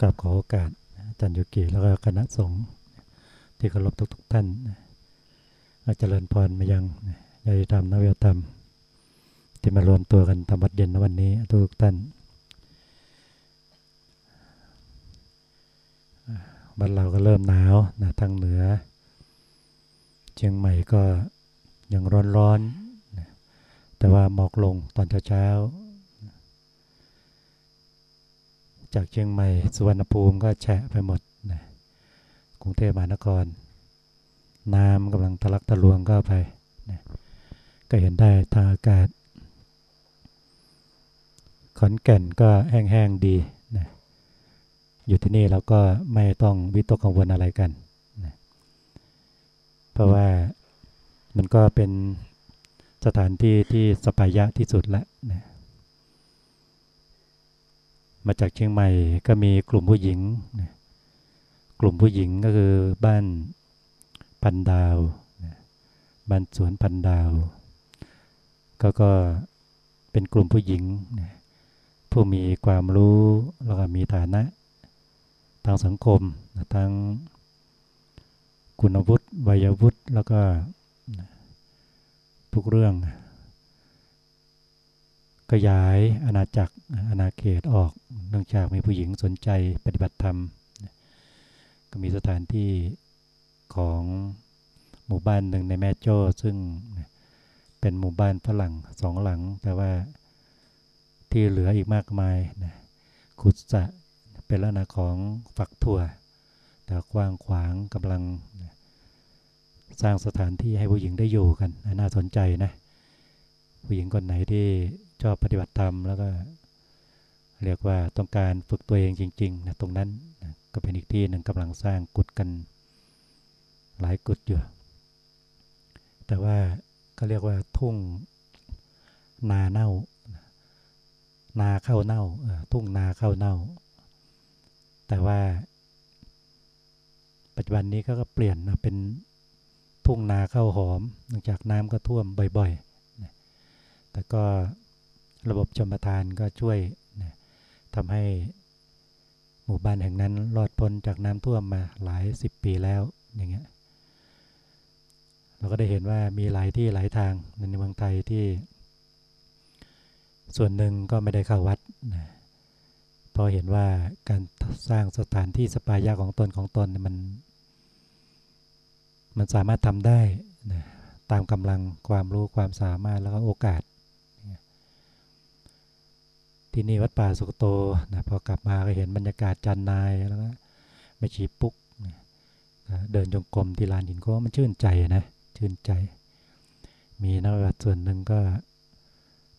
กับขอโอกาสอาจารย์ยุกิแล้วก็คณะสงฆ์ที่เคารพทุกๆท่านอาจเจริญพรมายังญาติธรรมนวิธรรม ที่มารวมตัวกันทำวัดเย็นในวันนี้ทุกท่านบ้านเราก็เริ่มหนาวนะทางเหนือ เชียงใหม่ก็ยังร้อนๆนแต่ว่าหมอกลงตอนเช้าๆ จากเชียงใหม่สุวรรณภูมิก็แฉะไปหมดนะกรุงเทพมหานคร น้ำกำลังทะลักทะลวงก็ไปนะก็เห็นได้ทางอากาศ ขอนแก่นก็แห้งๆดีนะอยู่ที่นี่เราก็ไม่ต้องวิตกกังวลอะไรกันนะเพราะว่ามันก็เป็นสถานที่ที่สปายะที่สุดละนะ มาจากเชียงใหม่ก็มีกลุ่มผู้หญิง กลุ่มผู้หญิงก็คือบ้านพันดาว บ้านสวนพันดาว ก็ก็เป็นกลุ่มผู้หญิง ผู้มีความรู้แล้วก็มีฐานะทางสังคมทั้งคุณวุฒิวัยวุฒิแล้วก็ทุกเรื่อง ขยายอาณาจักรอาณาเขตออก เนื่องจากมีผู้หญิงสนใจปฏิบัติธรรม ก็มีสถานที่ของหมู่บ้านหนึ่งในแม่โจ้ซึ่งเป็นหมู่บ้านฝรั่งสองหลัง แต่ว่าที่เหลืออีกมากมายนะขุดสะเป็นลักษณะของฝักถั่ว แต่กว้างขวางกำลังสร้างสถานที่ให้ผู้หญิงได้อยู่กัน น่าสนใจนะ ผู้หญิงคนไหนที่ ชอบปฏิบัติธรรมแล้วก็เรียกว่าต้องการฝึกตัวเองจริงๆนะตรงนั้นนะก็เป็นอีกที่หนึ่งกำลังสร้างกุดกันหลายกุดอยู่ แต่ว่าก็เรียกว่าทุ่งนาเน่า นาเข้าเน่าทุ่งนาเข้าเน่า แต่ว่า ปัจจุบันนี้ก็เปลี่ยนนะเป็นทุ่งนาเข้าหอมเนื่องจากน้ำก็ท่วมบ่อยๆแต่ก็ ระบบชมประทานก็ช่วยนะทำให้หมู่บ้านแห่งนั้นรอดพ้นจากน้ำท่วมมาหลายสิบปีแล้วอย่างเงี้ยเราก็ได้เห็นว่ามีหลายที่หลายทางในเมืองไทยที่ ส่วนหนึ่งก็ไม่ได้เข้าวัดนะพอเห็นว่าการสร้างสถานที่สปายะของตนของตนมัน มันสามารถทำได้นะตามกำลังความรู้ความสามารถแล้วก็โอกาส ที่นี่วัดป่าสุกโตนะพอกลับมาก็เห็นบรรยากาศจันนายแล้วก็ไม่ชีปุ๊กนะเดินจงกรมที่ลานหินก็มันชื่นใจนะชื่นใจ มีนักปฏิบัติส่วนหนึ่งก็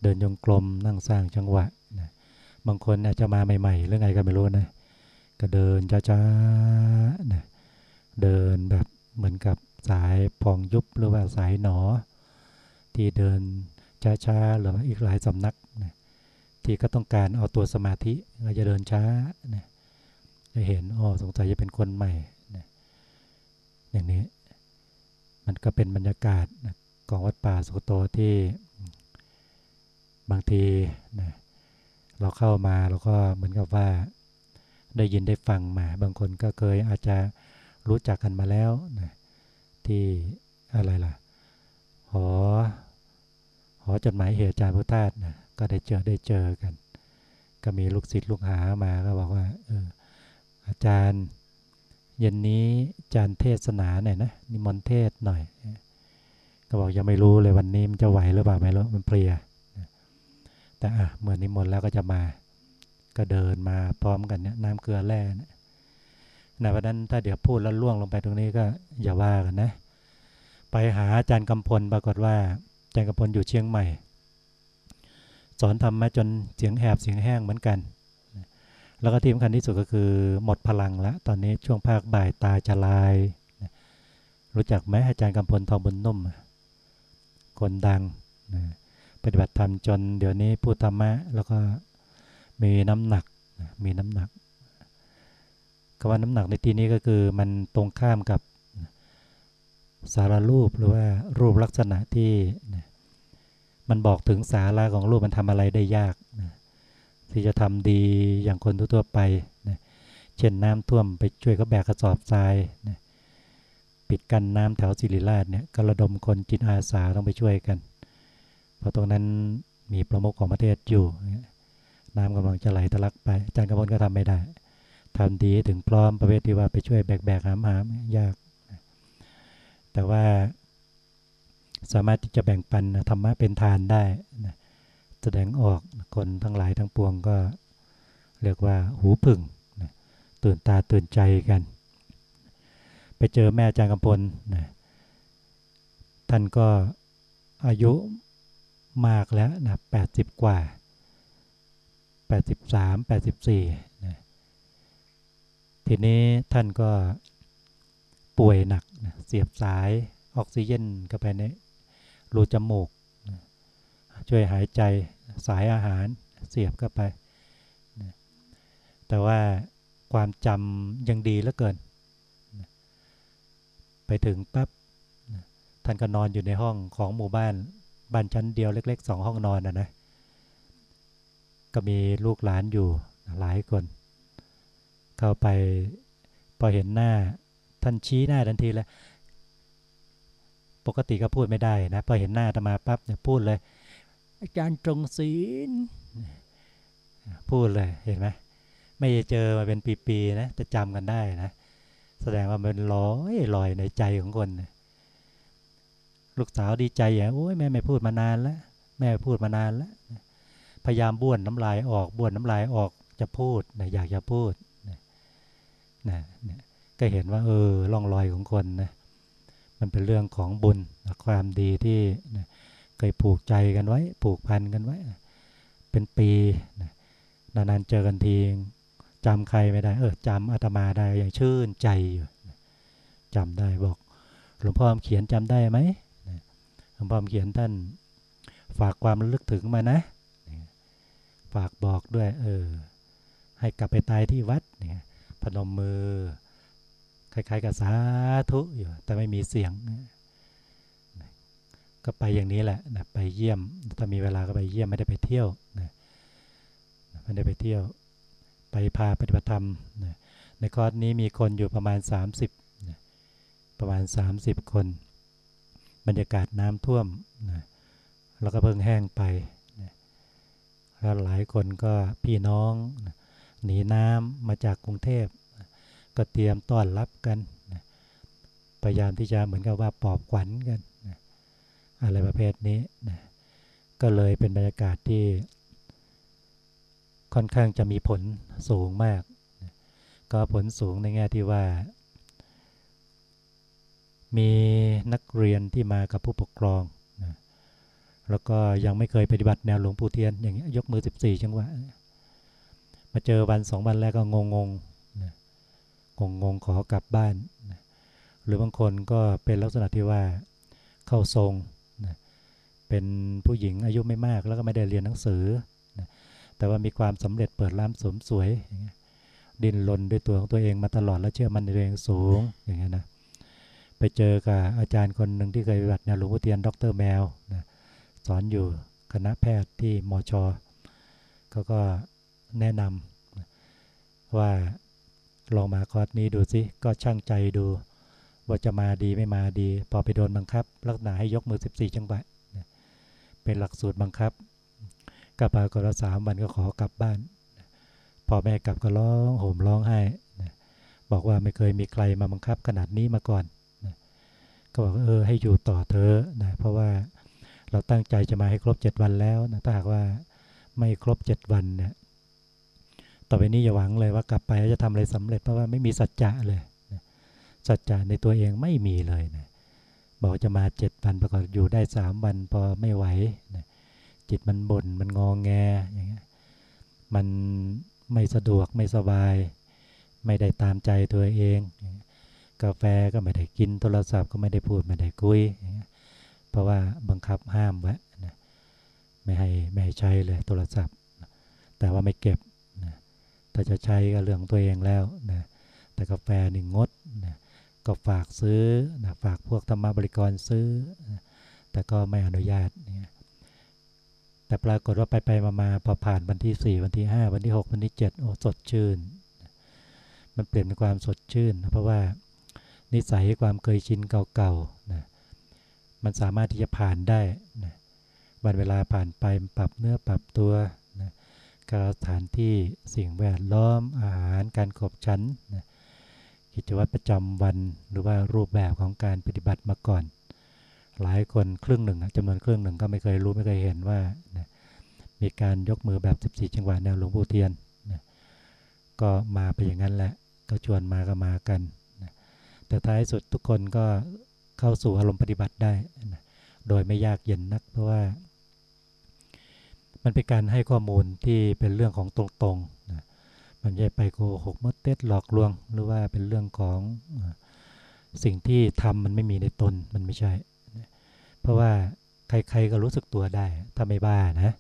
เดินจงกรมนั่งสร้างจังหวะนะบางคนอาจจะมาใหม่ๆหรือไงก็ไม่รู้นะก็เดินช้าๆนะเดินแบบเหมือนกับสายพองยุบหรือว่าสายหนอ ที่เดินช้าๆหรืออีกหลายสำนักนะ ที่ก็ต้องการเอาตัวสมาธิก็จะเดินช้านะจะเห็นอ๋อสงสัยจะเป็นคนใหม่นะอย่างนี้ มันก็เป็นบรรยากาศนะของวัดป่าสุโตที่บางทีนะเราเข้ามาเราก็เหมือนกับว่าได้ยินได้ฟังมา บางคนก็เคยอาจจะรู้จักกันมาแล้วนะที่อะไรล่ะ หอ หอจดหมายเหตุอาจารย์พุทธาสนะ ก็ได้เจอได้เจอกัน ก็มีลูกศิษย์ลูกหามาก็บอกว่าเอออาจารย์เย็นนี้อาจารย์เทศนาหน่อยนะนิมนต์เทศหน่อย ก็บอกยังไม่รู้เลยวันนี้มันจะไหวหรือเปล่าไม่รู้มันเพลียแต่อะเมื่อนิมนต์แล้วก็จะมาก็เดินมาพร้อมกันเนี่ยน้ำเกลือแร่นะในวันนั้นถ้าเดี๋ยวพูดแล้วล่วงลงไปตรงนี้ก็อย่าว่ากันนะ ไปหาอาจารย์กำพลปรากฏว่าอาจารย์กำพลอยู่เชียงใหม่ สอนทำมาจนเสียงแหบเสียงแห้งเหมือนกัน แล้วก็ที่สำคัญที่สุดก็คือหมดพลังแล้วตอนนี้ช่วงภาคบ่ายตาจะลาย รู้จักไหมอาจารย์กำพลทองบุญนุ่ม คนดังปฏิบัติธรรมจนเดี๋ยวนี้พูดธรรมะแล้วก็มีน้ำหนักมีน้ำหนักคำว่าน้ำหนักในที่นี้ก็คือมันตรงข้ามกับสารรูปหรือว่ารูปลักษณะที่ มันบอกถึงสาระของรูปมันทำอะไรได้ยากนะที่จะทำดีอย่างคนทั่วไปนะเช่นน้ำท่วมไปช่วยเขาแบกกระสอบทรายนะปิดกั้นน้ำแถวศิริราชเนี่ยก็ระดมคนจิตอาสาต้องไปช่วยกัน เพราะตรงนั้นมีประมุขของประเทศอยู่ น้ำกำลังจะไหลทะลักไปอาจารย์กำพลก็ทำไม่ได้ทำดีถึงพร้อมประเภทที่ว่าไปช่วยแบกแบกหามหามยาก แต่ว่า สามารถที่จะแบ่งปันธรรมะเป็นทานได้นะแสดงออกคนทั้งหลายทั้งปวงก็เรียกว่าหูผึ่งนะตื่นตาตื่นใจกัน ไปเจอแม่อาจารย์กำพลนะท่านก็อายุมากแล้วนะแปดสิบกว่าแปดสิบสามแปดสิบสี่นะทีนี้ท่านก็ป่วยหนักนะเสียบสายออกซิเจนเข้าไปใน รูจมูก ช่วยหายใจสายอาหารเสียบเข้าไป แต่ว่าความจำยังดีเหลือเกิน ไปถึงปั๊บท่านก็นอนอยู่ในห้องของหมู่บ้านบ้านชั้นเดียวเล็กๆสองห้องนอนนะนะก็มีลูกหลานอยู่หลายคน เข้าไปพอเห็นหน้าท่านชี้หน้าทันทีเลย ปกติก็พูดไม่ได้นะพอเห็นหน้าตมาปั๊บเนี่ยพูดเลย อาจารย์ตรงศีลพูดเลยเห็นไหมไม่เจอมาเป็นปีๆนะจะจำกันได้นะแสดงว่ามันลอยลอยในใจของคนนะลูกสาวดีใจอย่างโอ้ยแม่ไม่พูดมานานแล้วแม่พูดมานานแล้วพยายามบ้วนน้ำลายออกบ้วนน้ำลายออกจะพูดนะอยากจะพูดนะนะก็เห็นว่า เออร่องรอยของคนนะ มันเป็นเรื่องของบุญความดีที่เคยผูกใจกันไว้ ผูกพันกันไว้ เป็นปีนะนานๆเจอกันทีจำใครไม่ได้ เออจำอาตมาได้อย่างชื่นใจอยู่จำได้บอกหลวงพ่อเขียนจำได้ไหมหลวงพ่อเขียนท่านฝากความระลึกถึงมานะ ฝากบอกด้วย เออ ให้กลับไปตายที่วัดเนี่ยพนมมือ คล้ายๆกับสาธุอยู่แต่ไม่มีเสียง ก็ไปอย่างนี้แหละนะไปเยี่ยมถ้ามีเวลาก็ไปเยี่ยมไม่ได้ไปเที่ยวนะไม่ได้ไปเที่ยว ไปพาปฏิบัติธรรมนะในคอร์สนี้มีคนอยู่ประมาณ 30นะประมาณ 30 คน บรรยากาศน้ำท่วมนะแล้วก็เพิ่งแห้งไปนะแล้วหลายคนก็พี่น้องนะหนีน้ำมาจากกรุงเทพ ก็เตรียมต้อนรับกันนะพยายามที่จะเหมือนกับว่าปลอบขวัญกันนะอะไรประเภทนี้นะก็เลยเป็นบรรยากาศที่ ค่อนข้างจะมีผลสูงมากนะก็ผลสูงในแง่ที่ว่า มีนักเรียนที่มากับผู้ปกครองนะแล้วก็ยังไม่เคยปฏิบัติแนวหลวงปู่เทียน อย่างเงี้ยกมือ 14 จังหวะมาเจอวันสองวันแรกก็งงง งงงขอกลับบ้านนะหรือบางคนก็เป็นลักษณะที่ว่าเข้าทรงนะเป็นผู้หญิงอายุไม่มากแล้วก็ไม่ได้เรียนหนังสือนะแต่ว่ามีความสำเร็จเปิดร้านสมสวยอย่างเงี้ยดินลนด้วยตัวของตัวเองมาตลอดแล้วเชื่อมันในตัวเองสูงอย่างเงี้ยนะไปเจอกับอาจารย์คนหนึ่งที่เคยปฏิบัติแนวหลวงพ่อเทียนดรแมวนะสอนอยู่คณะแพทย์ที่มอชเขาก็แนะนำว่า ลองมาคอร์สนี้ดูสิก็ช่างใจดู ว่าจะมาดีไม่มาดี พอไปโดนบังคับ ลักษณะให้ยกมือ 14 จังหวะเป็นหลักสูตรบังคับกลับมากรสามวันก็ขอกลับบ้านพอแม่กลับก็ร้องโหมร้องไห้บอกว่าไม่เคยมีใครมาบังคับขนาดนี้มาก่อนก็บอกเออให้อยู่ต่อเธอนะเพราะว่าเราตั้งใจจะมาให้ครบ 7 วันแล้วนะถ้าหากว่าไม่ครบ 7 วันเนี่ย ต่อไปนี้อย่าหวังเลยว่ากลับไปจะทำอะไรสำเร็จเพราะว่าไม่มีสัจจะเลยสัจจะในตัวเองไม่มีเลยนะบอกจะมา7วันประกอบอยู่ได้3วันพอไม่ไหวนะจิตมันบน่นมันงองแงอย่างเงี้ยมันไม่สะดวกไม่สบาย ไม่ได้ตามใจตัวเอง กาแฟก็ไม่ได้กินโทรศัพท์ก็ไม่ได้พูดไม่ได้คุย เพราะว่าบังคับห้ามไว้นะไม่ให้ไม่ให้ใช้เลยโทรศัพท์ แต่ว่าไม่เก็บ ถ้าจะใช้ก็เรื่องตัวเองแล้วนะแต่กาแฟหนึ่งงดนะก็ฝากซื้อนะฝากพวกธรรมบริกรซื้อนะแต่ก็ไม่อนุญาตนะแต่ปรากฏว่าไปไปมามาพอผ่านวันที่ 4 วันที่ 5 วันที่ 6 วันที่ 7 โอ้สดชื่น มันเปลี่ยนเป็นความสดชื่นนะเพราะว่านิสัยความเคยชินเก่าๆนะมันสามารถที่จะผ่านได้นะวันเวลาผ่านไปปรับเนื้อปรับตัว การสถานที่สิ่งแวดล้อมอาหารการขบชั้นนะกิจวัตรประจำวันหรือว่ารูปแบบของการปฏิบัติมาก่อน หลายคนครึ่งหนึ่งจำนวนครึ่งหนึ่งก็ไม่เคยรู้ไม่เคยเห็นว่านะมีการยกมือแบบ 14 จังหวะแนวหลวงปู่เทียนนะก็มาไปอย่างนั้นแหละก็ชวนมาก็มากันนะแต่ท้ายสุดทุกคนก็เข้าสู่อารมณ์ปฏิบัติได้นะโดยไม่ยากเย็นนักเพราะว่า มันเป็นการให้ข้อมูลที่เป็นเรื่องของตรงๆนะมันไม่ไปโกหกมดเต็ดหลอกลวง หรือว่าเป็นเรื่องของสิ่งที่ทำมันไม่มีในตนมันไม่ใช่ เพราะว่าใครๆก็รู้สึกตัวได้ถ้าไม่บ้านะ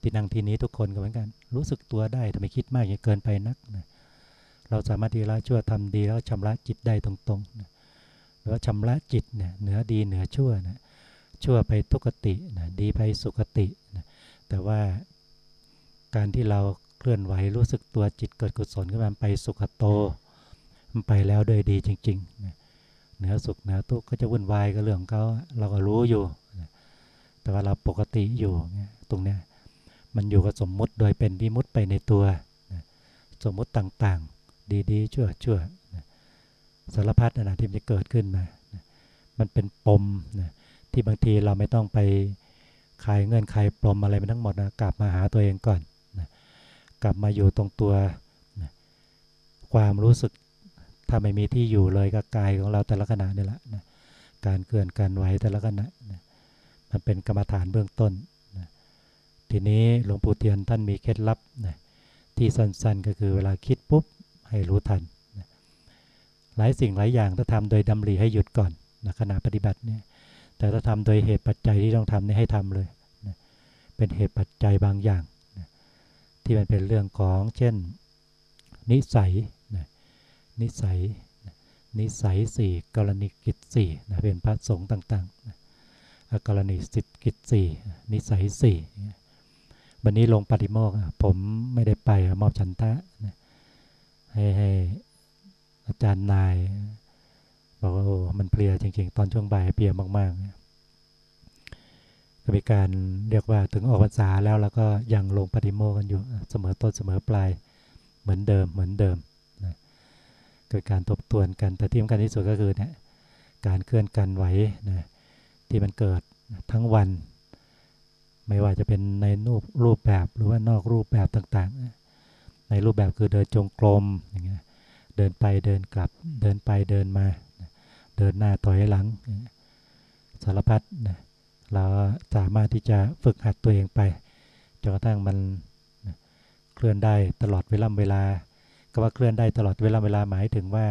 ที่นั่งที่นี้ทุกคนก็เหมือนกัน รู้สึกตัวได้ถ้าไม่คิดมากอย่าเกินไปนักนะเราสามารถที่ละชั่วทำดีแล้วชำระจิตได้ตรงๆนะหรือว่าชำระจิตเนี่ยเหนือดีเหนือชั่วนะชั่วไปทุกตินะดีไปสุขตินะ แต่ว่าการที่เราเคลื่อนไหวรู้สึกตัวจิตเกิดกุศลขึ้นมาไปสุขโต มันไปแล้วโดยดีจริงๆนะเหนือสุขเหนือทุกข์ก็จะวุ่นวายกับเรื่องเขาเราก็รู้อยู่นะแต่ว่าเราปกติอยู่ตรงเนี้ยมันอยู่กับสมมุติโดยเป็นวิมุตไปในตัวนะสมมุติต่างๆ ดีๆ ชั่วชั่วนะสารพัดนะที่มันจะเกิดขึ้นมานะมันเป็นปมนะที่บางทีเราไม่ต้องไป คลายเงื่อนไขปลอมอะไรไปทั้งหมดนะกลับมาหาตัวเองก่อนนะกลับมาอยู่ตรงตัวนะความรู้สึกถ้าไม่มีที่อยู่เลยกับกายของเราแต่ละขณะนี่แหละนะการเคลื่อนการไหวแต่ละขณะนะมันเป็นกรรมฐานเบื้องต้นนะทีนี้หลวงปู่เทียนท่านมีเคล็ดลับนะที่สั้นๆก็คือเวลาคิดปุ๊บให้รู้ทันนะหลายสิ่งหลายอย่างถ้าทำโดยดำริให้หยุดก่อนนะขณะปฏิบัติเนี่ย แต่ถ้าทำโดยเหตุปัจจัยที่ต้องทำนี่ให้ทำเลยนะเป็นเหตุปัจจัยบางอย่างนะที่มันเป็นเรื่องของเช่น นิสัยนะนิสัยนะนิสัยสี่กรณีกิจสี่นะเป็นพระสงฆ์ต่างๆนะกรณีสิทธิกิจสี่นิสัยสี่วันนี้ลงปฏิโมกข์ผมไม่ได้ไปมอบฉันทะนะให้ให้อาจารย์นาย บอกว่าโอ้มันเพลียจริง ๆ ตอนช่วงบ่ายเพลียมากๆก็มีการเรียกว่าถึงออกพรรษาแล้วแล้วก็ยังลงปฏิโมกข์กันอยู่เสมอต้นเสมอปลายเหมือนเดิมเหมือนเดิมนะเกิดการทบทวนกันแต่ที่สำคัญที่สุดก็คือเนี่ยการเคลื่อนกันไหวนะที่มันเกิดทั้งวัน ไม่ว่าจะเป็นในรูปรูปแบบหรือว่านอกรูปแบบต่างๆ ในรูปแบบคือเดินจงกรมอย่างเงี้ยเดินไปเดินกลับเดินไปเดินมา เดินหน้าถอยหลัง สารพัดนะเราสามารถที่จะฝึกหัดตัวเองไปจนกระทั่งมันเคลื่อนได้ตลอดเวลาเวลา ก็ว่าเคลื่อนได้ตลอดเวลาเวลาหมายถึงว่า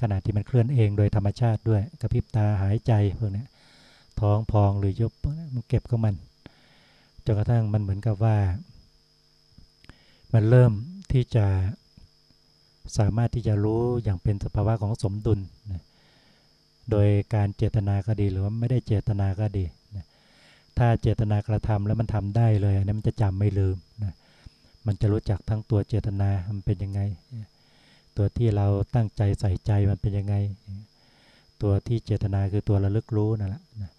ขณะที่มันเคลื่อนเองโดยธรรมชาติด้วยกระพริบตาหายใจพวกนี้ท้องพองหรือยุบมันเก็บของมันจนกระทั่งมันเหมือนกับว่า มันเริ่มที่จะสามารถที่จะรู้อย่างเป็นสภาวะของสมดุลนะ โดยการเจตนาก็ดีหรือว่าไม่ได้เจตนาก็ดีนะถ้าเจตนากระทำแล้วมันทำได้เลยอันนี้มันจะจำไม่ลืมนะมันจะรู้จักทั้งตัวเจตนามันเป็นยังไง ตัวที่เราตั้งใจใส่ใจมันเป็นยังไง ตัวที่เจตนาคือตัวระลึกรู้นั่นแหละนะ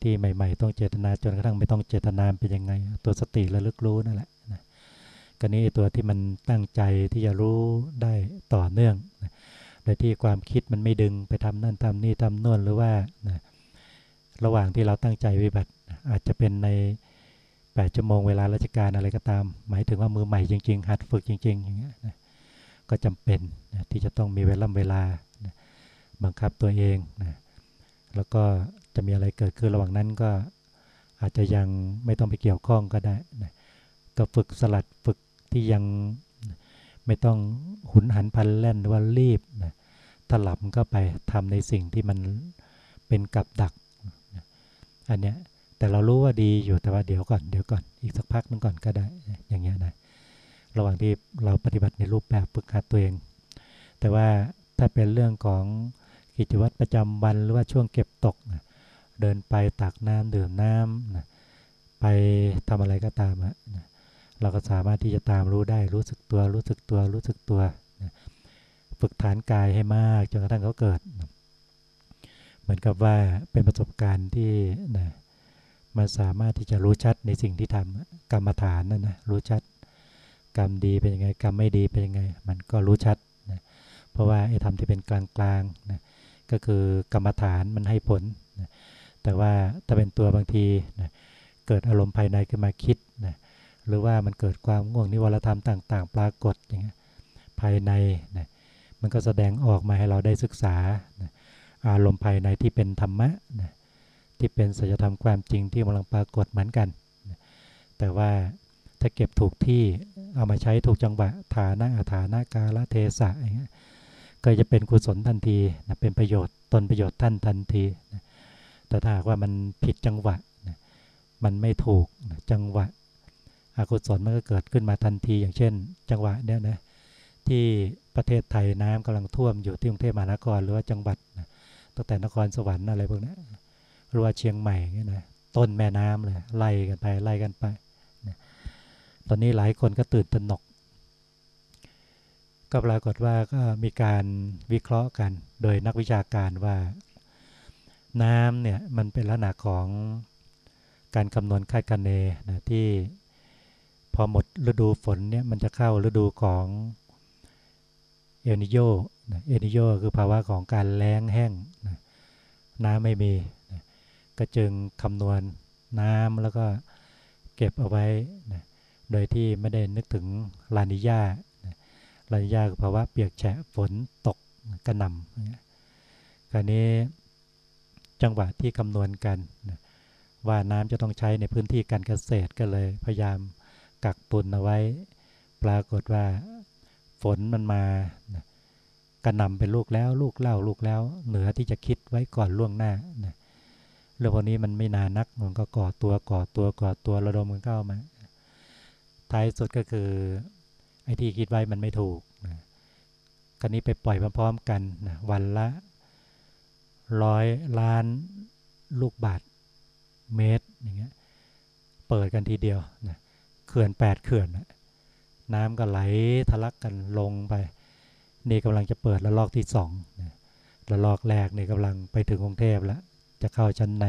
ที่ใหม่ ๆ ต้องเจตนาจนกระทั่งไม่ต้องเจตนาเป็นยังไง ตัวสติระลึกรู้นั่นแหละนะก็นี้ตัวที่มันตั้งใจที่จะรู้ได้ต่อเนื่องนะ โดยที่ความคิดมันไม่ดึงไปทำนั่นทำนี่ทำโน่นหรือว่านะระหว่างที่เราตั้งใจวิบัติ อาจจะเป็นใน8ชั่วโมงเวลาราชการอะไรก็ตาม หมายถึงว่ามือใหม่จริงๆ หัดฝึกจริง ๆ อย่างเงี้ยนะก็จำเป็นนะที่จะต้องมีเวลาเวลานะบังคับตัวเองนะแล้วก็จะมีอะไรเกิดขึ้นระหว่างนั้นก็อาจจะยังไม่ต้องไปเกี่ยวข้องก็ได้นะก็ฝึกสลัดฝึกที่ยัง ไม่ต้องหุนหันพันแล่นหรือว่ารีบนะถลับก็ไปทำในสิ่งที่มันเป็นกับดักนะอันเนี้ยแต่เรารู้ว่าดีอยู่แต่ว่าเดี๋ยวก่อนเดี๋ยวก่อนอีกสักพักนึงก่อนก็ได้อย่างเงี้ยนะระหว่างที่เราปฏิบัติในรูปแบบฝึกหัดตัวเอง แต่ว่าถ้าเป็นเรื่องของกิจวัตรประจำวันหรือว่าช่วงเก็บตกนะเดินไปตักน้ำดื่มน้ำนะไปทำอะไรก็ตามนะ เราก็สามารถที่จะตามรู้ได้รู้สึกตัว รู้สึกตัว รู้สึกตัวฝึกฐานกายให้มากจนกระทั่งเขาเกิด เหมือนกับว่าเป็นประสบการณ์ที่นะมันสามารถที่จะรู้ชัดในสิ่งที่ทำกรรมฐานนั่นนะรู้ชัด กรรมดีเป็นยังไงกรรมไม่ดีเป็นยังไง มันก็รู้ชัดนะเพราะว่าไอ้ธรรมที่เป็นกลางๆนะก็คือกรรมฐานมันให้ผลนะแต่ว่าถ้าเป็นตัวบางทีนะเกิดอารมณ์ภายในขึ้นมาคิดนะ หรือว่ามันเกิดความง่วงนิวรธรรมต่าง ๆ ปรากฏอย่างเงี้ยภายในนะมันก็แสดงออกมาให้เราได้ศึกษานะอารมณ์ภายในที่เป็นธรรมะนะที่เป็นสัจธรรมความจริงที่กำลังปรากฏเหมือนกันนะแต่ว่าถ้าเก็บถูกที่เอามาใช้ถูกจังหวะฐานะอาฐานะกาลเทศะอย่างเงี้ยก็จะเป็นกุศลทันทีนะเป็นประโยชน์ตนประโยชน์ท่านทันทีนะแต่ถ้าหากว่ามันผิดจังหวะนะมันไม่ถูกนะจังหวะ อกุศลมันก็เกิดขึ้นมาทันที อย่างเช่น จังหวะเนี้ยนะที่ประเทศไทยน้ำกำลังท่วมอยู่ที่กรุงเทพมหานครหรือว่าจังหวัดนะตั้งแต่นครสวรรค์อะไรพวกนี้หรือว่าเชียงใหม่เงี้ยนะต้นแม่น้ำเลยไล่กันไปไล่กันไปนะตอนนี้หลายคนก็ตื่นตระหนก ก็ปรากฏว่าก็มีการวิเคราะห์กัน โดยนักวิชาการว่าน้ำเนี่ยมันเป็นลักษณะของการคำนวณคาดคะเนนะที่ พอหมดฤดูฝนเนี่ยมันจะเข้าฤดูของเอลนิโยเอลนิโยคือภาวะของการแล้งแห้งน้ำไม่มี ก็จึงคำนวณน้ำแล้วก็เก็บเอาไว้โดยที่ไม่ได้นึกถึงลานิยานะลานิยาคือภาวะเปียกแฉะฝนตกกระหน่ำคราวนี้จังหวะที่คำนวณกันว่าน้ำจะต้องใช้ในพื้นที่การเกษตรก็เลยพยายาม กักตุนเอาไว้ ปรากฏว่าฝนมันมากระหน่ำเป็นลูกแล้วลูกเล่าลูกแล้ว เหนือที่จะคิดไว้ก่อนล่วงหน้านะเรื่องพวกนี้มันไม่นานนักมันก็ก่อตัวก่อตัวก่อตัวระดมมันเข้ามาท้ายสุดก็คือไอ้ที่คิดไว้มันไม่ถูกนะกันนี้ไปปล่อยพร้อมๆกันนะวันละร้อยล้านลูกบาทเมตรอย่างเงี้ยเปิดกันทีเดียวนะ ขื่อนแปดเขื่อนนะน้ำก็ไหลทะลักกันลงไป นี่กำลังจะเปิดระลอกที่สองระลอกแรกนี่กำลังไปถึงกรุงเทพแล้วจะเข้าชั้นใน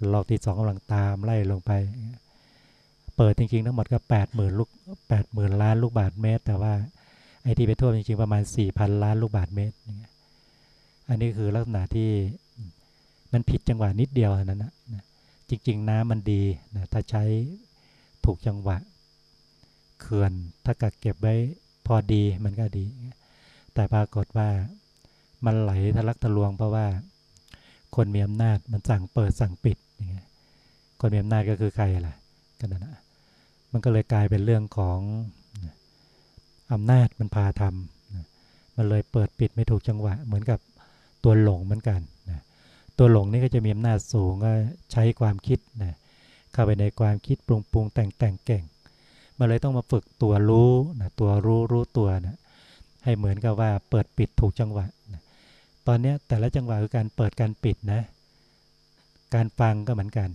ระลอกที่สองกำลังตามไล่ลงไป เปิดจริงๆทั้งหมดก็แปดหมื่นลูกแปดหมื่นล้านลูกบาทเมตร แต่ว่าไอ้ที่ไปท่วมจริงๆประมาณสี่พันล้านลูกบาทเมตรอันนี้คือลักษณะที่มันผิดจังหวะนิดเดียวนั้นนะจริง ๆ น้ำมันดีนะถ้าใช้ ถูกจังหวะเขื่อนถ้ากักเก็บไว้พอดีมันก็ดี แต่ปรากฏว่ามันไหลทะลักทะลวงเพราะว่า คนมีอำนาจมันสั่งเปิดสั่งปิดอย่างเงี้ยคนมีอำนาจก็คือใครล่ะกันนะ มันก็เลยกลายเป็นเรื่องของอำนาจมันพาทำมันเลยเปิดปิดไม่ถูกจังหวะ เหมือนกับตัวหลงเหมือนกันนะตัวหลงนี่ก็จะมีอำนาจสูงก็ใช้ความคิดนะ เข้าไปในความคิดปรุงปรุงแต่งแต่งเก่งมันเลยต้องมาฝึกตัวรู้นะตัวรู้รู้ตัวนะให้เหมือนกับว่าเปิดปิดถูกจังหวะนะตอนนี้แต่ละจังหวะคือการเปิดการปิดนะ การฟังก็เหมือนกัน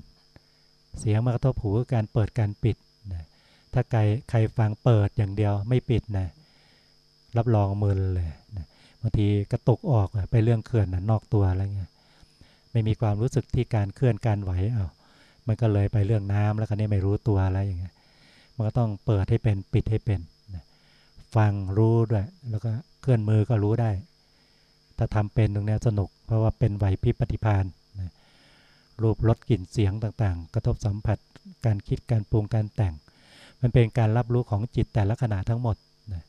เสียงมากระทบหูคือการเปิดการปิดนะถ้าใครใครฟังเปิดอย่างเดียวไม่ปิดนะรับรองมือเลยนะบางทีกระตุกออกไปเรื่องเคลื่อนนะนอกตัวอะไรเงี้ยไม่มีความรู้สึกที่การเคลื่อนการไหวเอา มันก็เลยไปเรื่องน้ำแล้วก็นี่ไม่รู้ตัวอะไรอย่างเงี้ยมันก็ต้องเปิดให้เป็นปิดให้เป็นนะฟังรู้ด้วย แล้วก็เคลื่อนมือก็รู้ได้ ถ้าทำเป็นตรงนี้สนุก เพราะว่าเป็นไหวพริบปฏิพานนะรูปรสกลิ่นเสียงต่างๆ กระทบสัมผัสการคิดการปรุงการแต่ง มันเป็นการรับรู้ของจิตแต่ละขณะทั้งหมดนะ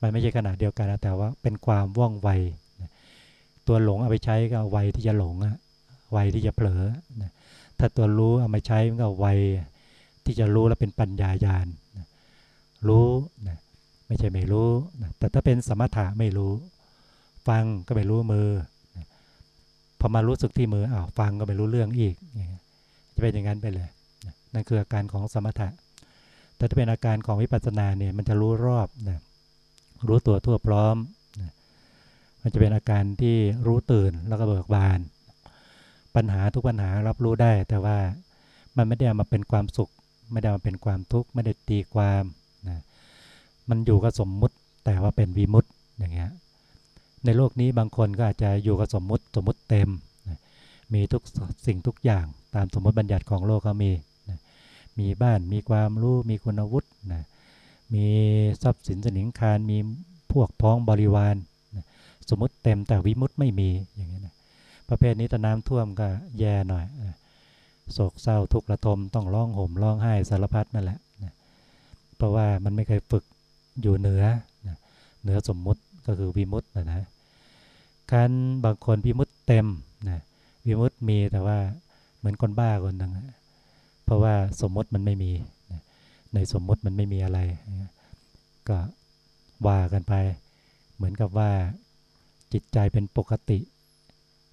มันไม่ใช่ขณะเดียวกันนะแต่ว่าเป็นความว่องไวนะตัวหลงเอาไปใช้ก็ไวที่จะหลงอะไวที่จะเผลอนะ ถ้าตัวรู้เอามาใช้มันก็ไวที่จะรู้แล้วเป็นปัญญายาณนรู้นะไม่ใช่ไม่รู้นะแต่ถ้าเป็นสมถะไม่รู้ ฟังก็ไม่รู้มือนะพอมารู้สึกที่มืออ้าวฟังก็ไม่รู้เรื่องอีกจะเป็นอย่างนั้นไปเลยนะนั่นคืออาการของสมถะ แต่ถ้าเป็นอาการของวิปัสสนาเนี่ยมันจะรู้รอบนะรู้ตัวทั่วพร้อมนะมันจะเป็นอาการที่รู้ตื่นแล้วก็เบิกบาน ปัญหาทุกปัญหารับรู้ได้ แต่ว่ามันไม่ได้มาเป็นความสุข ไม่ได้มาเป็นความทุกข์ไม่ได้ตีความนะมันอยู่กับสมมุติแต่ว่าเป็นวิมุตต์อย่างเงี้ยในโลกนี้บางคนก็อาจจะอยู่กับสมมุติสมมุติเต็มนะมีทุกสิ่งทุกอย่างตามสมมติบัญญัติของโลกเขามีนะมีบ้านมีความรู้มีคุณวุฒินะมีทรัพย์สินสนิงคารมีพวกพ้องบริวารนะสมมติเต็มแต่วิมุตไม่มีอย่างเงี้ยนะ ประเภทนี้ตะน้ำท่วมก็แย่หน่อยโศกเศร้าทุกข์ระทมต้องร้องห่มร้องไห้สารพัดนั่นแหละเพราะว่ามันไม่เคยฝึกอยู่เหนือเหนือสมมุติก็คือวิมุตนะนะการบางคนวิมุตเต็มนะวิมุตมีแต่ว่าเหมือนคนบ้าคนหนึ่งเพราะว่าสมมติมันไม่มี ในสมมติมันไม่มีอะไร ก็ว่ากันไป เหมือนกับว่าจิตใจเป็นปกติ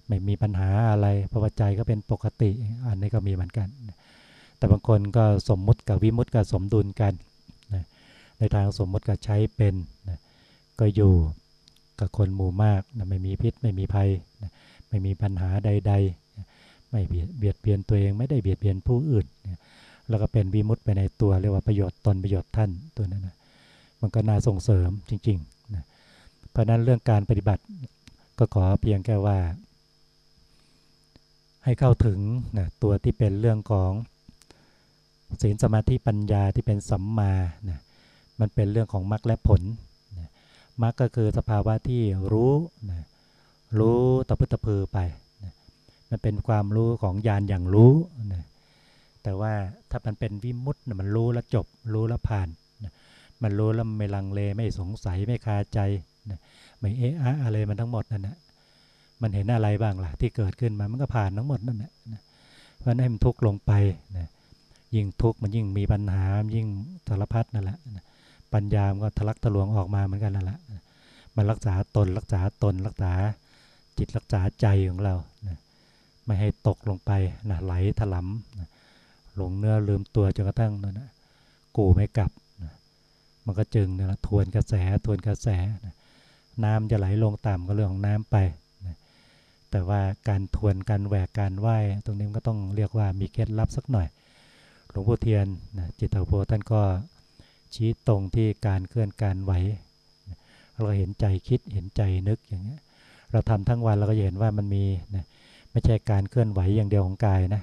ไม่มีปัญหาอะไรเพราะว่าใจก็เป็นปกติ อันนี้ก็มีเหมือนกัน แต่บางคนก็สมมุติกับวิมุติก็สมดุลกันนะในทางสมมุติก็ใช้เป็นนะก็อยู่กับคนหมู่มากนะไม่มีพิษไม่มีภัยนะไม่มีปัญหาใด ๆนะไม่เบียดเบียดเบียนตัวเองไม่ได้เบียดเบียนผู้อื่นนะแล้วก็เป็นวิมุตไปในตัวเรียกว่าประโยชน์ตนประโยชน์ท่านตัวนั้นนะมันก็น่าส่งเสริมจริงๆนะเพราะนั้นเรื่องการปฏิบัติก็ขอเพียงแค่ว่า ให้เข้าถึงนะตัวที่เป็นเรื่องของศีลสมาธิปัญญาที่เป็นสัมมานะมันเป็นเรื่องของมรรคและผลนะมรรคก็คือสภาวะที่รู้นะรู้ตะพึตะพือไปนะมันเป็นความรู้ของญาณอย่างรู้นะแต่ว่าถ้ามันเป็นวิมุตต์มันรู้แล้วจบ รู้แล้วผ่านนะมันรู้แล้วไม่ลังเลไม่สงสัยไม่คาใจนะไม่เอะอะอะไรมันทั้งหมดนั่นแหละ มันเห็นอะไรบ้างล่ะที่เกิดขึ้นมามันก็ผ่านทั้งหมดนั่นแหละนะเพราะนั้นให้มันทุกข์ลงไปนะยิ่งทุกข์มันยิ่งมีปัญหายิ่งสารพัดนั่นแหละปัญญามก็ทะลักทะลวงออกมาเหมือนกันนั่นแหละมันรักษาตนรักษาตนรักษาจิตรักษาใจของเรานะไม่ให้ตกลงไปนะไหลถลำนะหลงเนื้อลืมตัวจนกระทั่งนั่นนะกูไม่กลับนะมันก็จึงนะทวนกระแสทวนกระแสนะน้ำจะไหลลงต่ำก็เรื่องของน้ำไป แต่ว่าการทวนการแหวกการไหวตรงนี้มันก็ต้องเรียกว่ามีเคล็ดลับสักหน่อย หลวงพ่อเทียนนะจิตตโพท่านก็ชี้ตรงที่การเคลื่อนการไหว เราเห็นใจคิดเห็นใจนึกอย่างเงี้ยเราทำทั้งวันเราก็เห็นว่ามันมีนะไม่ใช่การเคลื่อนไหวอย่างเดียวของกายนะ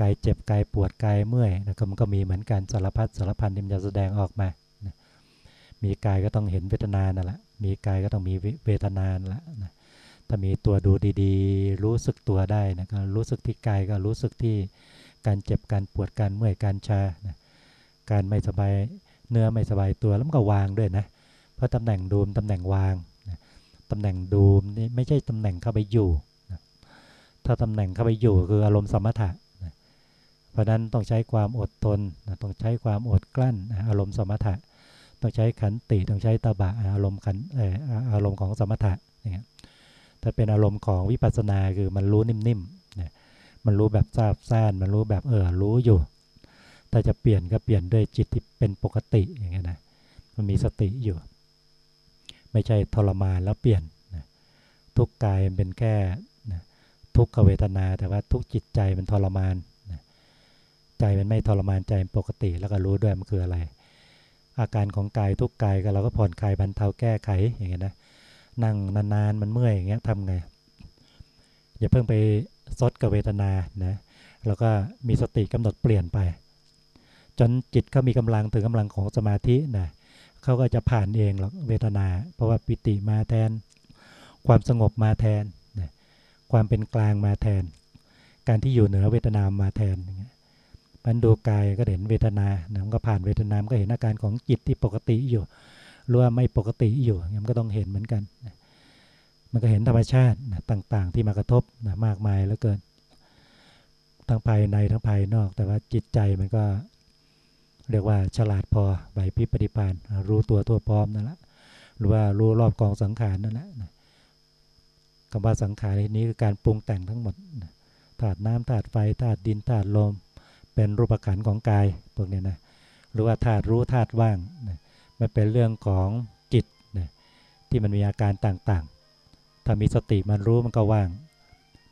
กายเจ็บกายปวดกายเมื่อยนะก็มันก็มีเหมือนกันสารพัดสารพันที่มันจะแสดงออกมานะมีกายก็ต้องเห็นเวทนานั่นแหละมีกายก็ต้องมีเวทนานั่นแหละนะ ถ้ามีตัวดูดีๆ รู้สึกตัวได้นะก็รู้สึกที่กายก็รู้สึกที่การเจ็บการปวดการเมื่อยการชานะการไม่สบายเนื้อไม่สบายตัวแล้วก็วางด้วยนะเพราะตำแหน่งดูมตำแหน่งวางนะตำแหน่งดูมนี่ไม่ใช่ตำแหน่งเข้าไปอยู่นะถ้าตำแหน่งเข้าไปอยู่คืออารมณ์สมถะนะเพราะนั้นต้องใช้ความอดทนนะต้องใช้ความอดกลั้นนะอารมณ์สมถะ ต้องใช้ขันติต้องใช้ตาบะอารมณ์ขันอออารมณ์ของสมถะอย่างเงี้ย ถ้าเป็นอารมณ์ของวิปัสสนาคือมันรู้นิ่มๆนะมันรู้แบบทราบซ่านมันรู้แบบเออรู้อยู่ ถ้าจะเปลี่ยนก็เปลี่ยนด้วยจิตที่เป็นปกติอย่างเงี้ยนะมันมีสติอยู่ ไม่ใช่ทรมานแล้วเปลี่ยนนะทุกกายมันเป็นแค่นะทุกขเวทนา แต่ว่าทุกจิตใจมันทรมานนะใจมันไม่ทรมานใจมันปกติแล้วก็รู้ด้วยมันคืออะไร อาการของกายทุกกายก็เราก็ผ่อนคลายบรรเทาแก้ไขอย่างเงี้ยนะ นั่งนานๆมันเมื่อยอย่างเงี้ยทำไง อย่าเพิ่งไปซดกับเวทนานะแล้วก็มีสติกำหนดเปลี่ยนไป จนจิตเขามีกำลังถึงกำลังของสมาธินะเขาก็จะผ่านเองหรอกเวทนา เพราะว่าปิติมาแทน ความสงบมาแทนนะความเป็นกลางมาแทน การที่อยู่เหนือเวทนามาแทนอย่างเงี้ยมันดูกายก็เห็นเวทนานะมันก็ผ่านเวทนามก็เห็นอาการของจิตที่ปกติอยู่ รือว่าไม่ปกติอยู่มันก็ต้องเห็นเหมือนกันนะมันก็เห็นธรรมชาตินะต่างๆ ที่มากระทบนะมากมายแล้วเกินทั้งภายในทั้งภายนอก แต่ว่าจิตใจมันก็เรียกว่าฉลาดพอไหวพริบปฏิพานรู้ตัวทั่วพร้อมนั่นแหละหรือว่ารู้รอบกองสังขารนั่นแหละคำว่าสังขารในนี้คือการปรุงแต่งทั้งหมดธาตุน้ำธาตุไฟธาตุดินธาตุลม เป็นรูปขันของกายพวกนี้นะหรือว่าธาตุรู้ธาตุว่างนะ มันเป็นเรื่องของจิตนะที่มันมีอาการต่างๆ ถ้ามีสติมันรู้มันก็ว่าง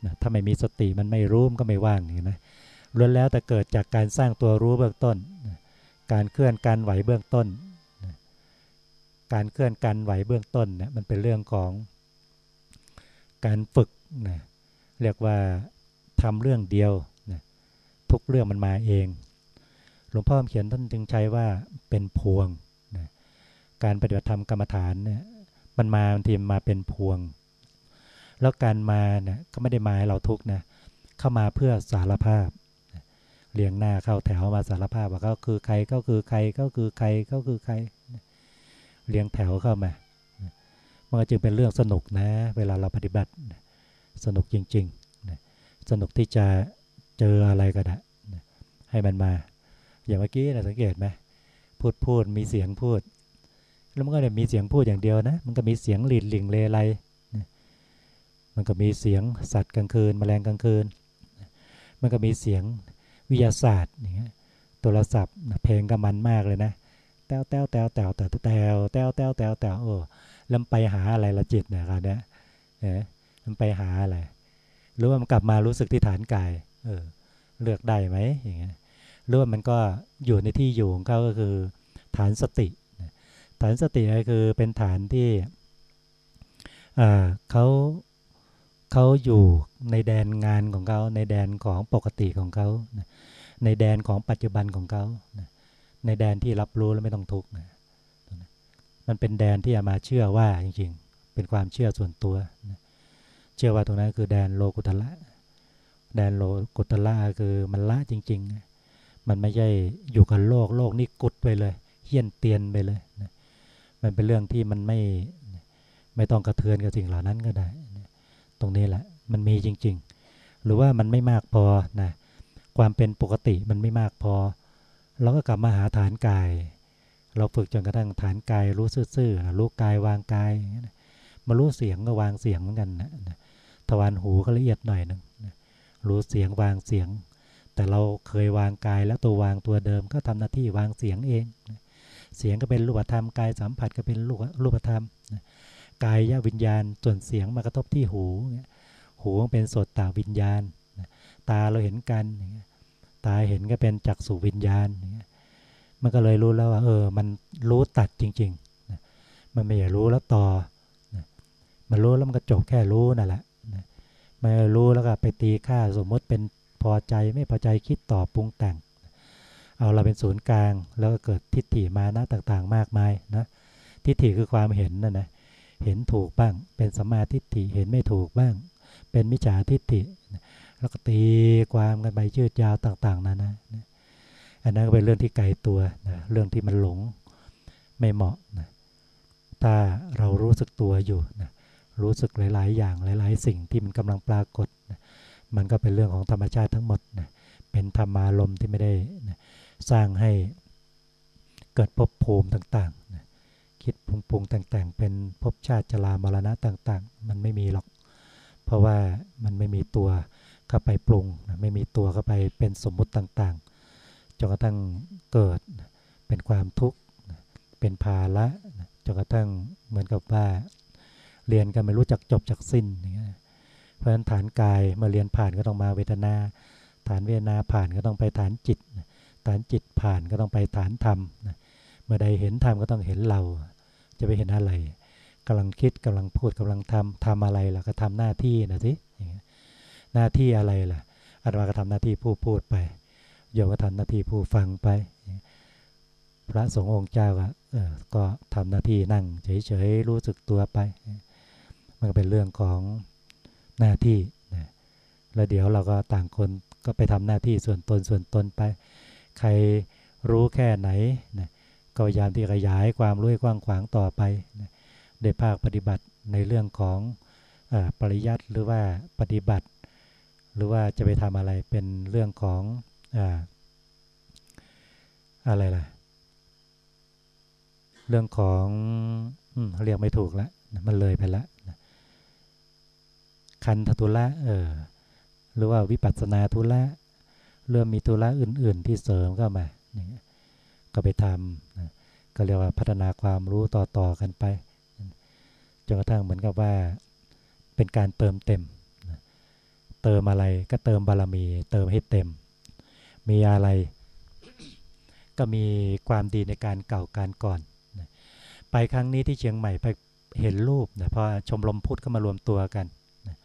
นะถ้าไม่มีสติมันไม่รู้มันก็ไม่ว่างนี่นะล้วนแล้วแต่เกิดจากการสร้างตัวรู้เบื้องต้นนะการเคลื่อนการไหวเบื้องต้นนะการเคลื่อนกันไหวเบื้องต้นเนี่ยมันเป็นเรื่องของการฝึกนะเรียกว่าทำเรื่องเดียวนะทุกเรื่องมันมาเอง หลวงพ่อเขียนท่านจึงใช้ว่าเป็นพวง การปฏิบัติธรรมกรรมฐานเนี่ยมันมาบางทีมาเป็นพวง แล้วการมาเนี่ยก็ไม่ได้มาให้เราทุกนะเข้ามาเพื่อสารภาพเรียงหน้าเข้าแถวมาสารภาพว่าก็คือใครก็คือใครก็คือใครก็คือใครเรียงแถวเข้ามามันก็จึงเป็นเรื่องสนุกนะ เวลาเราปฏิบัติสนุกจริงๆสนุกที่จะเจออะไรก็ได้ให้มันมา อย่างเมื่อกี้นะสังเกตไหมพูดพูดมีเสียงพูด แล้วมันก็มีเสียงพูดอย่างเดียวนะ มันก็มีเสียงหลีดหลิงเลไลมันก็มีเสียงสัตว์กลางคืนแมลงกลางคืน มันก็มีเสียงวิทยาศาสตร์อย่างเงี้ยโทรศัพท์เพลงก็มันมากเลยนะแต้วแต้วแต้วแต้วแต้วแต้วแต้วแต้วแต้วโอ้ลำไปหาอะไรละจิตเนี่ยครับเนี่ยนะมันไปหาอะไรรู้ว่ามันกลับมารู้สึกที่ฐานกาย เออ เลือกได้ไหมอย่างเงี้ยรู้ว่ามันก็อยู่ในที่อยู่ของเขาก็คือ ฐานสติ ฐานสติคือเป็นฐานที่เขาเขาอยู่ในแดนงานของเขาในแดนของปกติของเขาในแดนของปัจจุบันของเขาในแดนที่รับรู้แล้วไม่ต้องทุกข์มันเป็นแดนที่อามาเชื่อว่าจริงๆ เป็นความเชื่อส่วนตัว เชื่อว่าตรงนั้นคือแดนโลกุตละแดนโลกุตละคือมันละจริง ๆ มันไม่ใช่อยู่กับโลกโลกนี่กุดไปเลยเฮี้ยนเตียนไปเลย มันเป็นเรื่องที่มันไม่ไม่ต้องกระเทือนกับสิ่งเหล่านั้นก็ได้ ตรงนี้แหละมันมีจริง ๆ หรือว่ามันไม่มากพอนะความเป็นปกติมันไม่มากพอ เราก็กลับมาหาฐานกาย เราฝึกจนกระทั่งฐานกายรู้ซื่อๆรู้กายวางกายมารู้เสียงก็วางเสียงเหมือนกันนะทวารหูก็ละเอียดหน่อยหนึ่งรู้เสียงวางเสียง แต่เราเคยวางกายแล้วตัววางตัวเดิมก็ทำหน้าที่วางเสียงเอง เสียงก็เป็นรูปธรรมกายสัมผัสก็เป็นรูปธรรมกายยวิญญาณส่วนเสียงมากระทบที่หูหูเป็นสดตาวิญญาณตาเราเห็นกันตาเห็นก็เป็นจักษุวิญญาณมันก็เลยรู้แล้วว่าเออมันรู้ตัดจริงๆมันไม่อยากรู้แล้วต่อมันรู้แล้วมันก็จบแค่รู้นั่นแหละไม่รู้แล้วก็ไปตีค่าสมมติเป็นพอใจไม่พอใจคิดต่อปรุงแต่ง เอาเราเป็นศูนย์กลาง แล้วก็เกิดทิฏฐิมานะต่างๆ มากมายนะทิฏฐิคือความเห็นนั่นนะเห็นถูกบ้าง เป็นสมาธิฏฐิเห็นไม่ถูกบ้าง เป็นมิจฉาทิฏฐิ แล้วก็ตีความกันไปชืดยาวต่างๆนั่นนะอันนั้นก็เป็นเรื่องที่ไกลตัวนะเรื่องที่มันหลงไม่เหมาะนะถ้าเรารู้สึกตัวอยู่นะรู้สึกหลาย ๆ อย่างหลาย ๆ สิ่งที่มันกำลังปรากฏนะมันก็เป็นเรื่องของธรรมชาติทั้งหมดนะเป็นธรรมารมที่ไม่ได้นะ สร้างให้เกิดภพภูมิต่างๆ คิดปรุงปรุงแต่งๆ เป็นภพชาติจรามรณะต่างๆ มันไม่มีหรอก เพราะว่ามันไม่มีตัวเข้าไปปรุง ไม่มีตัวเข้าไปเป็นสมมุติต่างๆ จนกระทั่งเกิดเป็นความทุกข์ เป็นภาระจนกระทั่งเหมือนกับว่าเรียนกันไม่รู้จักจบจากสิ้นเพราะฉะนั้นฐานกายมื่อเรียนผ่านก็ต้องมาเวทนา ฐานเวทนาผ่านก็ต้องไปฐานจิต ฐานจิตผ่านก็ต้องไปฐานธรรมเมื่อใดเห็นธรรมก็ต้องเห็นเรา จะไปเห็นอะไรกำลังคิดกำลังพูดกำลังทำทำอะไรล่ะก็ทำหน้าที่นะสิหน้าที่อะไรล่ะอาตมาก็ทำหน้าที่ผู้พูดไปโยมก็ทำหน้าที่ผู้ฟังไป พระสงฆ์องค์เจ้าก็ก็ทำหน้าที่นั่งเฉยๆรู้สึกตัวไป มันก็เป็นเรื่องของหน้าที่นะแล้วเดี๋ยวเราก็ต่างคนก็ไปทำหน้าที่ส่วนตนส่วนตนไป ใครรู้แค่ไหนนะก็พยายามที่ขยายความรู้กว้างขวางต่อไปนะได้ภาคปฏิบัติในเรื่องของอปริยัติหรือว่าปฏิบัติ หรือว่าจะไปทำอะไรเป็นเรื่องของออะไรล่ะ เรื่องของเรียกไม่ถูกแล้วมันเลยไปแล้วคันธทุละเออหรือว่าวิปัสสนาทุละ เริ่มมีทุละอื่น ๆ ที่เสริมเข้ามาก็ไปทำนะก็เรียกว่าพัฒนาความรู้ต่อ ๆ กันไปจนกระทั่งเหมือนกับว่าเป็นการเติมเต็ม เติมอะไรก็เติมบารมี เติมให้เต็ม มีอะไร ก็มีความดีในการเก่าการก่อน ไปครั้งนี้ที่เชียงใหม่ไปเห็นรูปนะพอชมรมพุทธก็มารวมตัวกันนะ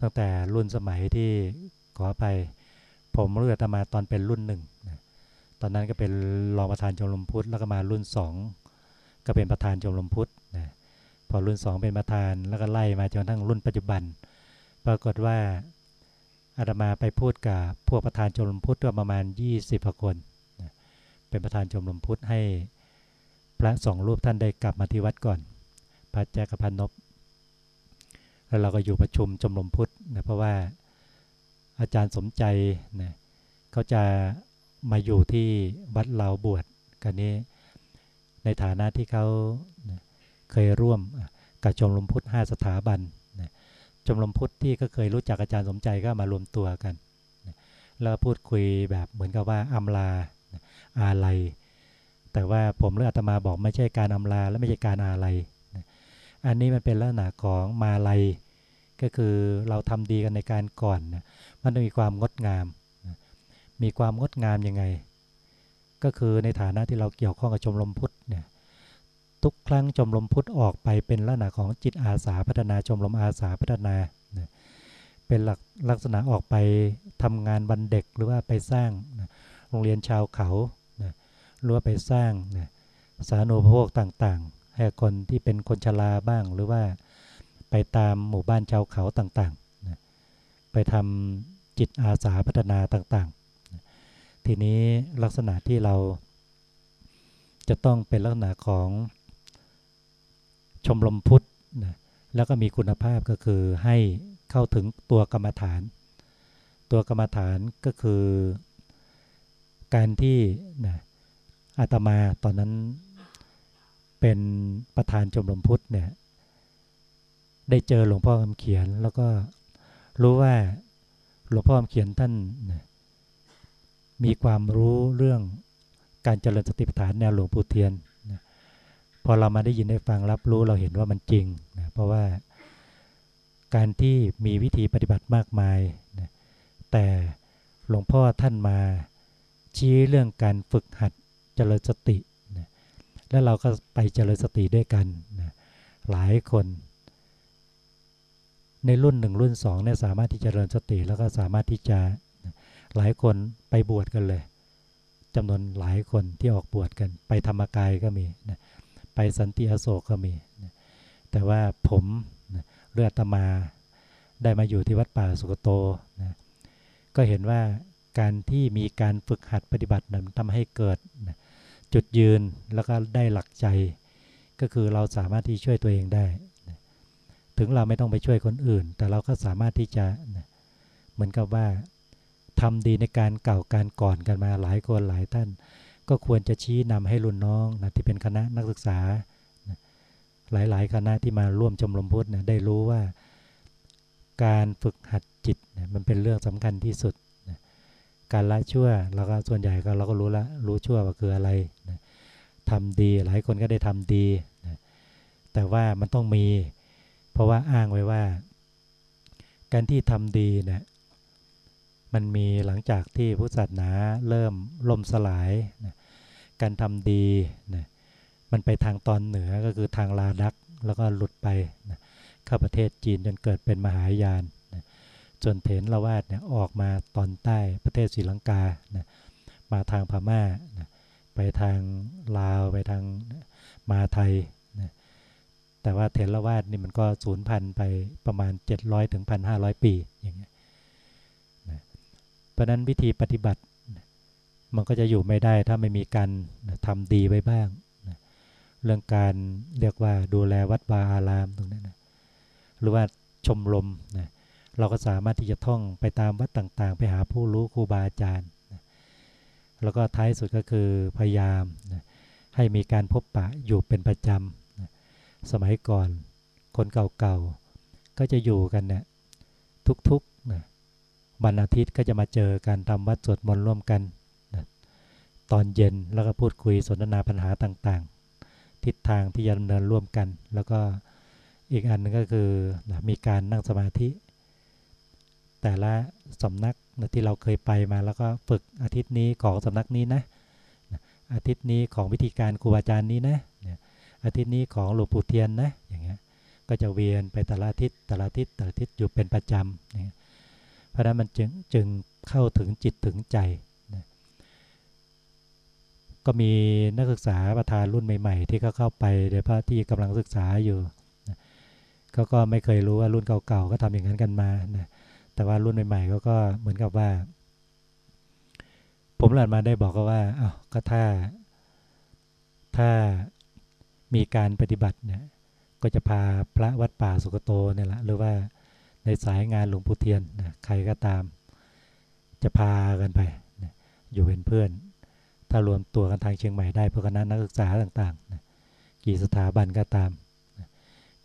ตั้งแต่รุ่นสมัยที่ขอไป ผมเลือกมาตอนเป็นรุ่นหนึ่งนะตอนนั้นก็เป็นรองประธานชมรมพุทธแล้วก็มารุ่นสองก็เป็นประธานชมรมพุทธนะพอรุ่นสองเป็นประธานแล้วก็ไล่มาจนทั้งรุ่นปัจจุบัน ปรากฏว่าอาตมาไปพูดกับพวกประธานชมรมพุทธประมาณ 20กว่าคนนะเป็นประธานชมรมพุทธให้พระสองรูปท่านได้กลับมาที่วัดก่อน พระแจ๊กกับพระนบแล้วเราก็อยู่ประชุมชมรมพุทธนะเพราะว่า อาจารย์สมใจนะเขาจะมาอยู่ที่วัดเราบวชกันนี้ ในฐานะที่เขานะเคยร่วมกับชมรมพุทธ5สถาบันนะชมรมพุทธที่ก็เคยรู้จักอาจารย์สมใจก็มารวมตัวกันนะแล้วพูดคุยแบบเหมือนกับว่าอำลานะอาลัยแต่ว่าผมเลืออาตมาบอกไม่ใช่การอำลาและไม่ใช่การอาลัยนะอันนี้มันเป็นลักษณะของมาลัยก็คือเราทำดีกันในการก่อนนะ มันต้องมีความงดงาม มีความงดงามยังไง ก็คือในฐานะที่เราเกี่ยวข้องกับชมรมพุทธเนี่ยทุกครั้งชมรมพุทธออกไปเป็นลักษณะของจิตอาสาพัฒนาชมรมอาสาพัฒนา เป็นหลักลักษณะออกไปทำงานวันเด็กหรือว่าไปสร้างโรงเรียนชาวเขาหรือว่าไปสร้างสาธารณูปโภคต่างๆ ให้คนที่เป็นคนชราบ้างหรือว่าไปตามหมู่บ้านชาวเขาต่างๆ ไปทำ จิตอาสาพัฒนาต่างๆ ทีนี้ลักษณะที่เราจะต้องเป็นลักษณะของชมรมพุทธนะแล้วก็มีคุณภาพก็คือให้เข้าถึงตัวกรรมฐาน ตัวกรรมฐานก็คือการที่นะอาตมาตอนนั้นเป็นประธานชมรมพุทธเนี่ยได้เจอหลวงพ่อคำเขียนแล้วก็รู้ว่า หลวงพ่อเขียนท่านมีความรู้เรื่องการเจริญสติปัฏฐานแนวหลวงปู่เทียนนะพอเรามาได้ยินได้ฟังรับรู้เราเห็นว่ามันจริงนะเพราะว่าการที่มีวิธีปฏิบัติมากมายนะแต่หลวงพ่อท่านมาชี้เรื่องการฝึกหัดเจริญสตินะแล้วเราก็ไปเจริญสติด้วยกันนะหลายคน ในรุ่นหนึ่งรุ่นสองเนี่ยสามารถที่จะเจริญสติแล้วก็สามารถที่จะหลายคนไปบวชกันเลยจำนวนหลายคนที่ออกบวชกัน ไปธรรมกายก็มีนะไปสันติอโศกก็มีนะแต่ว่าผมนะเลือดตมาได้มาอยู่ที่วัดป่าสุกโตนะก็เห็นว่าการที่มีการฝึกหัดปฏิบัตินั้นทำให้เกิดนะจุดยืนแล้วก็ได้หลักใจ ก็คือเราสามารถที่ช่วยตัวเองได้ ถึงเราไม่ต้องไปช่วยคนอื่น แต่เราก็สามารถที่จะเหมือนกับว่าทำดีในการเก่าการก่อนกันมาหลายคนหลายท่าน ก็ควรจะชี้นำให้รุ่นน้องนะที่เป็นคณะนักศึกษา หลายๆ คณะที่มาร่วมชมรมพุทธนะได้รู้ว่าการฝึกหัดจิตนะมันเป็นเรื่องสำคัญที่สุดนะการละชั่วเราก็ส่วนใหญ่ก็เราก็รู้ละรู้ชั่วว่าคืออะไรนะทำดีหลายคนก็ได้ทำดีนะแต่ว่ามันต้องมี เพราะว่าอ้างไว้ว่า การที่ทำดีเนะี่ยมันมีหลังจากที่พุทธศาสนาเริ่มล่มสลายนะการทำดีนะมันไปทางตอนเหนือก็คือทางลาดักแล้วก็หลุดไปนะเข้าประเทศจีนจนเกิดเป็นมหายานนะจนเถนละวาดเนี่ยออกมาตอนใต้ประเทศศรีลังกานะมาทางพม่านะไปทางลาวไปทางมาไทย แต่ว่าเถรละวาดนี่มันก็สูญพันธุ์ไปประมาณ 700ถึง1,500 ปีอย่างเงี้ยนะเพราะนั้นวิธีปฏิบัติมันก็จะอยู่ไม่ได้ถ้าไม่มีการทำดีไว้บ้างนะเรื่องการเรียกว่าดูแลวัดวาอารามตรงนั้นนะหรือว่าชมรมนะเราก็สามารถที่จะท่องไปตามวัดต่างๆ ไปหาผู้รู้ครูบาอาจารย์นะแล้วก็ท้ายสุดก็คือพยายามนะให้มีการพบปะอยู่เป็นประจำ สมัยก่อนคนเก่าๆ ก็จะอยู่กันเนี่ยทุกๆนะวันอาทิตย์ก็จะมาเจอการทำวัดสวดมนต์ร่วมกันนะตอนเย็นแล้วก็พูดคุยสนทนาปัญหาต่างๆ ทิศทางที่จะดำเนินร่วมกัน แล้วก็อีกอันนึงก็คือนะมีการนั่งสมาธิ แต่ละสำนักนะที่เราเคยไปมาแล้วก็ฝึกอาทิตย์นี้ของสำนักนี้นะอาทิตย์นี้ของวิธีการครูบาอาจารย์นี้นะ อาทิตย์นี้ของหลวงปู่เทียนนะอย่างเงี้ยก็จะเวียนไปแต่ละอาทิตย์แต่ละอาทิตย์แต่ละอาทิตย์อยู่เป็นประจำเนี่เพราะนั้นมันจึงจึงเข้าถึงจิตถึงใจนะก็มีนักศึกษาประธานรุ่นใหม่ๆ ที่เขาเข้าไปโดยพระที่กำลังศึกษาอยู่นะเขาก็ไม่เคยรู้ว่ารุ่นเก่าๆก็ทำอย่างนั้นกันมานะแต่ว่ารุ่นใหม่ๆเขาก็เหมือนกับว่า ผมหลานมาได้บอกก็ว่าอ้าวก็ถ้าถ้า มีการปฏิบัติเนี่ยก็จะพาพระวัดป่าสุกโตเนี่ยแหละหรือว่าในสายงานหลวงปู่เทียนนะใครก็ตาม จะพากันไปนะอยู่เป็นเพื่อน ถ้ารวมตัวกันทางเชียงใหม่ได้เพื่อคณะนักศึกษาต่างๆนะกี่สถาบันก็ตามนะ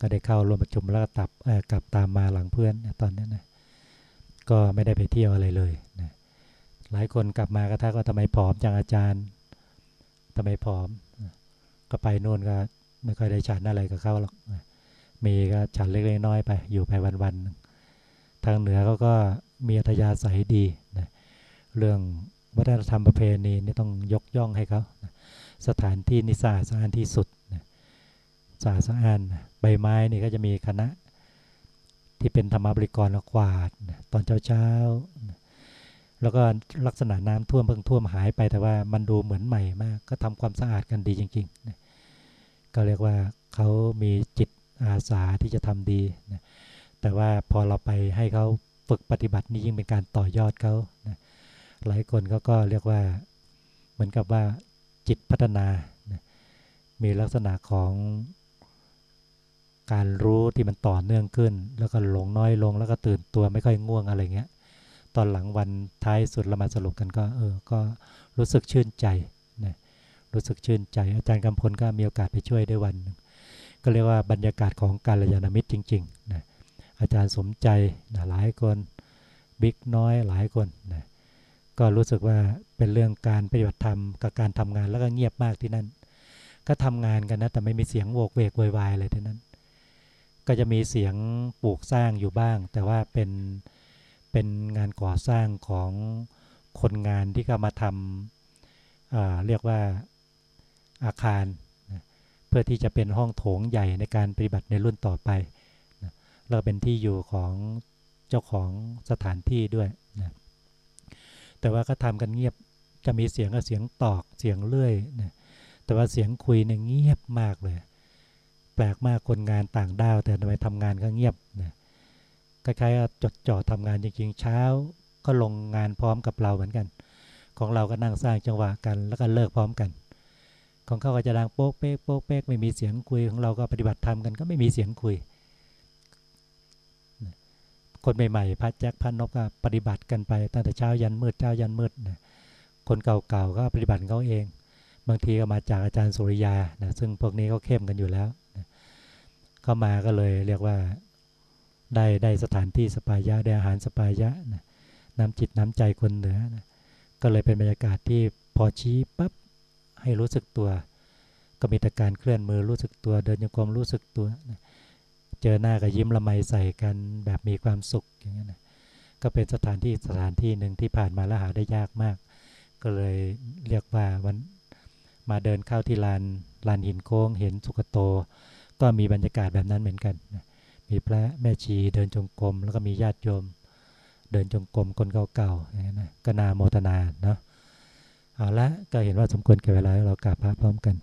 ก็ได้เข้าร่วมประชุมแล้วก็ตับกลับตามมาหลังเพื่อนนะตอนนี้นะก็ไม่ได้ไปเที่ยวอะไรเลยนะหลายคนกลับมาก็ทักว่าทำไมผอมจังอาจารย์ทำไมผอม ก็ไปโน่นก็ไม่ค่อยได้ฉันอะไรกับเขาหรอกมีก็ฉันเล็กๆน้อยไป อยู่ไปวันๆทางเหนือเขาก็มีอัธยาศัยดีนะเรื่องวัฒนธรรมประเพณีนี่ต้องยกย่องให้เขานะสถานที่นิสาสะอาดที่สุดนะสะอาดสะอาดนใบไม้นี่ก็จะมีคณะที่เป็นธรรมบริกรกวาดนะตอนเช้าๆนะแล้วก็ลักษณะน้ำท่วมเพิ่งท่วมหายไปแต่ว่ามันดูเหมือนใหม่มาก ก็ทำความสะอาดกันดีจริงๆนะ ก็เรียกว่าเขามีจิตอาสาที่จะทำดีนะแต่ว่าพอเราไปให้เขาฝึกปฏิบัตินี่ยิ่งเป็นการต่อยอดเขานะหลายคนเขาก็เรียกว่าเหมือนกับว่าจิตพัฒนานะมีลักษณะของการรู้ที่มันต่อเนื่องขึ้น แล้วก็หลงน้อยลง แล้วก็ตื่นตัวไม่ค่อยง่วงอะไรเงี้ย ตอนหลังวันท้ายสุดเรามาสรุปกันก็เออ ก็รู้สึกชื่นใจ รู้สึกชื่นใจ อาจารย์กำพลก็มีโอกาสไปช่วยได้วันนึงก็เรียกว่าบรรยากาศของการยานมิตรจริงๆนะอาจารย์สมใจนะหลายคนบิ๊กน้อยหลายคนนะก็รู้สึกว่าเป็นเรื่องการปฏิบัติธรรมกับการทำงานแล้วก็เงียบมากที่นั่น ก็ทำงานกันนะแต่ไม่มีเสียงโวกเวกวายอะไรที่นั้นก็จะมีเสียงปลูกสร้างอยู่บ้าง แต่ว่าเป็นเป็นงานก่อสร้างของคนงานที่ก็มาทำเรียกว่า อาคารนะเพื่อที่จะเป็นห้องโถงใหญ่ในการปฏิบัติในรุ่นต่อไปนะแล้วเป็นที่อยู่ของเจ้าของสถานที่ด้วยนะแต่ว่าก็ทำกันเงียบจะมีเสียงกับเสียงตอกเสียงเลื่อยนะแต่ว่าเสียงคุยเนี่ยเงียบมากเลย แปลกมากคนงานต่างด้าว แต่ทำไมทำงานก็เงียบนะคล้ายๆจดจ่อทำงานจริงๆเช้า ก็ลงงานพร้อมกับเราเหมือนกัน ของเราก็นั่งสร้างจังหวะกัน แล้วก็เลิกพร้อมกัน ของเขาก็จะดังโป๊กเป๊กโป๊กเป๊กไม่มีเสียงคุยของเราก็ปฏิบัติธรรมกันก็ไม่มีเสียงคุย คนใหม่ๆพัดแจ็คพัดนกก็ปฏิบัติกันไปตั้งแต่เช้ายันมืดเช้ายันมืดนะคนเก่าๆก็ปฏิบัติเขาเอง บางทีก็มาจากอาจารย์สุริยานะซึ่งพวกนี้เขาเข้มกันอยู่แล้วนะเข้ามาก็เลยเรียกว่าได้ได้สถานที่สปายะได้อาหารสปายะนะน้ำจิตน้ำใจคนเหนือนะก็เลยเป็นบรรยากาศที่พอชี้ปั๊บ ให้รู้สึกตัว ก็มีแต่การเคลื่อนมือรู้สึกตัว เดินโยกมรู้สึกตัวนะเจอหน้าก็ยิ้มละไมใส่กันแบบมีความสุขอย่างนี้นะก็เป็นสถานที่สถานที่หนึ่งที่ผ่านมาแล้วหาได้ยากมาก ก็เลยเรียกว่าวันมาเดินเข้าที่ลานลานหินโค้งเห็นสุกโต ก็มีบรรยากาศแบบนั้นเหมือนกันนะมีพระแม่ชีเดินจงกรมแล้วก็มีญาติโยม เดินจงกรมคนเก่าๆอย่างนี้นะก็นาโมทนาเนาะ เอาละก็เห็นว่าสมควรแก่เวลาเรากราบพระพร้อมกัน